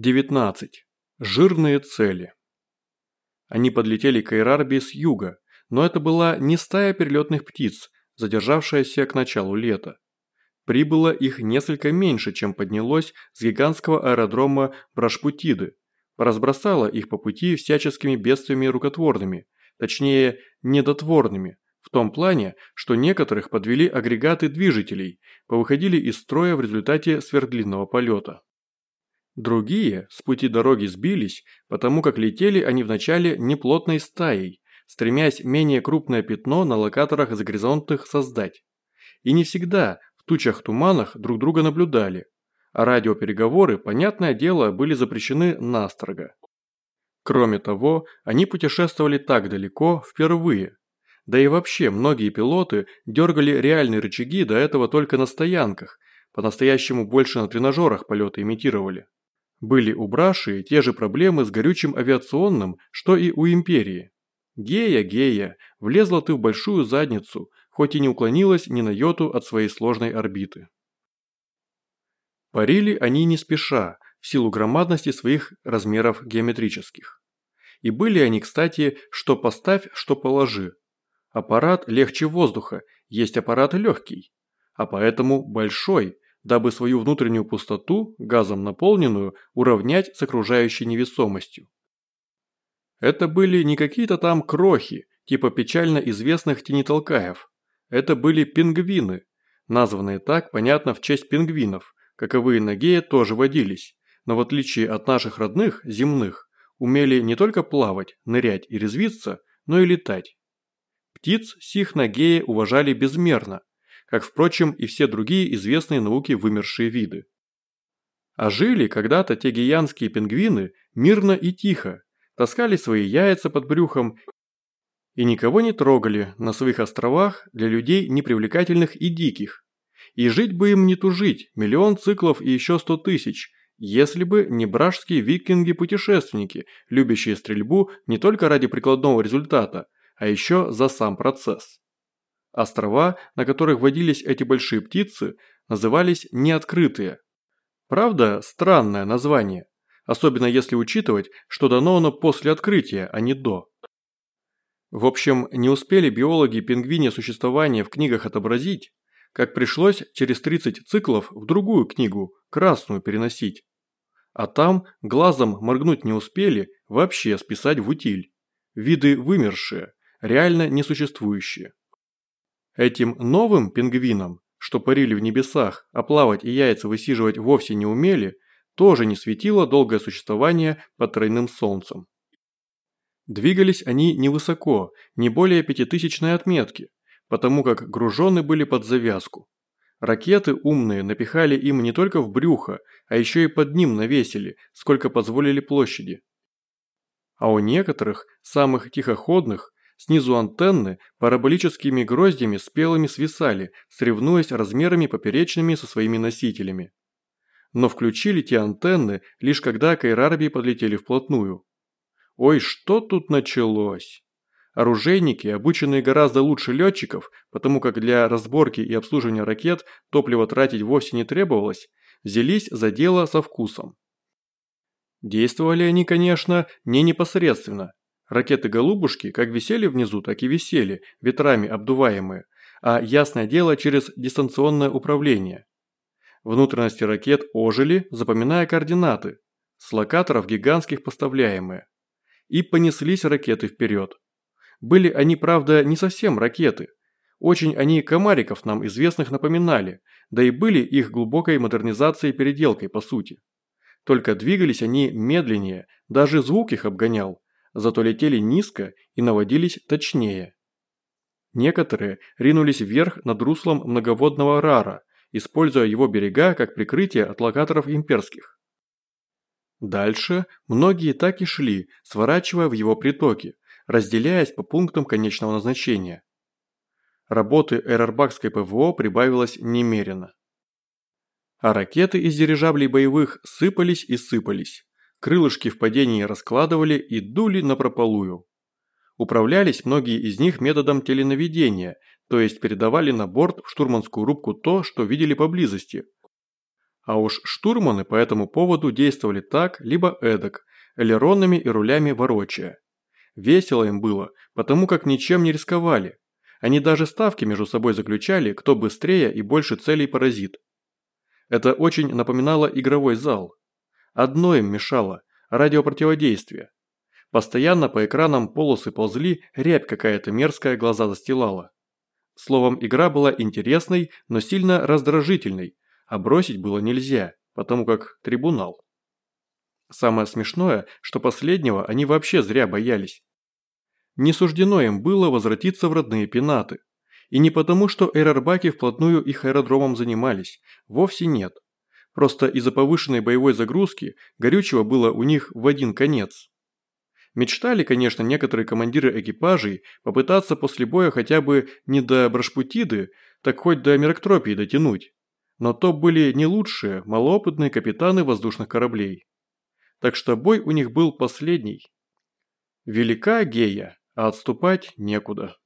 19. Жирные цели. Они подлетели к Эйрарби с юга, но это была не стая перелетных птиц, задержавшаяся к началу лета. Прибыло их несколько меньше, чем поднялось с гигантского аэродрома Брашпутиды, разбросало их по пути всяческими бедствиями рукотворными, точнее, недотворными, в том плане, что некоторых подвели агрегаты движителей, повыходили из строя в результате сверхдлинного полета. Другие с пути дороги сбились, потому как летели они вначале неплотной стаей, стремясь менее крупное пятно на локаторах загоризонтных создать. И не всегда в тучах-туманах друг друга наблюдали, а радиопереговоры, понятное дело, были запрещены настрого. Кроме того, они путешествовали так далеко впервые. Да и вообще, многие пилоты дергали реальные рычаги до этого только на стоянках, по-настоящему больше на тренажерах полеты имитировали. Были у Браши те же проблемы с горючим авиационным, что и у Империи. Гея, Гея, влезла ты в большую задницу, хоть и не уклонилась ни на йоту от своей сложной орбиты. Парили они не спеша, в силу громадности своих размеров геометрических. И были они, кстати, что поставь, что положи. Аппарат легче воздуха, есть аппарат легкий, а поэтому большой – дабы свою внутреннюю пустоту, газом наполненную, уравнять с окружающей невесомостью. Это были не какие-то там крохи, типа печально известных тенитолкаев. Это были пингвины, названные так, понятно, в честь пингвинов, каковые на Гея тоже водились, но в отличие от наших родных, земных, умели не только плавать, нырять и резвиться, но и летать. Птиц сих на Гее уважали безмерно, как, впрочем, и все другие известные науке вымершие виды. А жили когда-то те гиянские пингвины мирно и тихо, таскали свои яйца под брюхом и никого не трогали на своих островах для людей непривлекательных и диких. И жить бы им не тужить, миллион циклов и еще сто тысяч, если бы не бражские викинги-путешественники, любящие стрельбу не только ради прикладного результата, а еще за сам процесс. Острова, на которых водились эти большие птицы, назывались неоткрытые. Правда, странное название, особенно если учитывать, что дано оно после открытия, а не до. В общем, не успели биологи пингвине существование в книгах отобразить, как пришлось через 30 циклов в другую книгу, красную, переносить. А там глазом моргнуть не успели, вообще списать в утиль. Виды вымершие, реально несуществующие. Этим новым пингвинам, что парили в небесах, а плавать и яйца высиживать вовсе не умели, тоже не светило долгое существование под тройным солнцем. Двигались они невысоко, не более пятитысячной отметки, потому как гружены были под завязку. Ракеты умные напихали им не только в брюхо, а еще и под ним навесили, сколько позволили площади. А у некоторых, самых тихоходных, Снизу антенны параболическими гроздями спелыми свисали, соревнуясь размерами поперечными со своими носителями. Но включили те антенны, лишь когда к Айрарби подлетели вплотную. Ой, что тут началось? Оружейники, обученные гораздо лучше летчиков, потому как для разборки и обслуживания ракет топливо тратить вовсе не требовалось, взялись за дело со вкусом. Действовали они, конечно, не непосредственно, Ракеты-голубушки как висели внизу, так и висели, ветрами обдуваемые, а ясное дело через дистанционное управление. Внутренности ракет ожили, запоминая координаты, с локаторов гигантских поставляемые. И понеслись ракеты вперед. Были они, правда, не совсем ракеты. Очень они комариков нам известных напоминали, да и были их глубокой модернизацией и переделкой по сути. Только двигались они медленнее, даже звук их обгонял, зато летели низко и наводились точнее. Некоторые ринулись вверх над руслом многоводного Рара, используя его берега как прикрытие от локаторов имперских. Дальше многие так и шли, сворачивая в его притоки, разделяясь по пунктам конечного назначения. Работы эрарбакской ПВО прибавилось немерено. А ракеты из дирижаблей боевых сыпались и сыпались крылышки в падении раскладывали и дули напропалую. Управлялись многие из них методом теленаведения, то есть передавали на борт в штурманскую рубку то, что видели поблизости. А уж штурманы по этому поводу действовали так, либо эдак, элеронами и рулями ворочая. Весело им было, потому как ничем не рисковали. Они даже ставки между собой заключали, кто быстрее и больше целей поразит. Это очень напоминало игровой зал. Одно им мешало – радиопротиводействие. Постоянно по экранам полосы ползли, рябь какая-то мерзкая глаза застилала. Словом, игра была интересной, но сильно раздражительной, а бросить было нельзя, потому как трибунал. Самое смешное, что последнего они вообще зря боялись. Не суждено им было возвратиться в родные пенаты. И не потому, что эрарбаки вплотную их аэродромом занимались, вовсе нет. Просто из-за повышенной боевой загрузки горючего было у них в один конец. Мечтали, конечно, некоторые командиры экипажей попытаться после боя хотя бы не до Брашпутиды, так хоть до Мироктропии дотянуть. Но то были не лучшие, малоопытные капитаны воздушных кораблей. Так что бой у них был последний. Велика гея, а отступать некуда.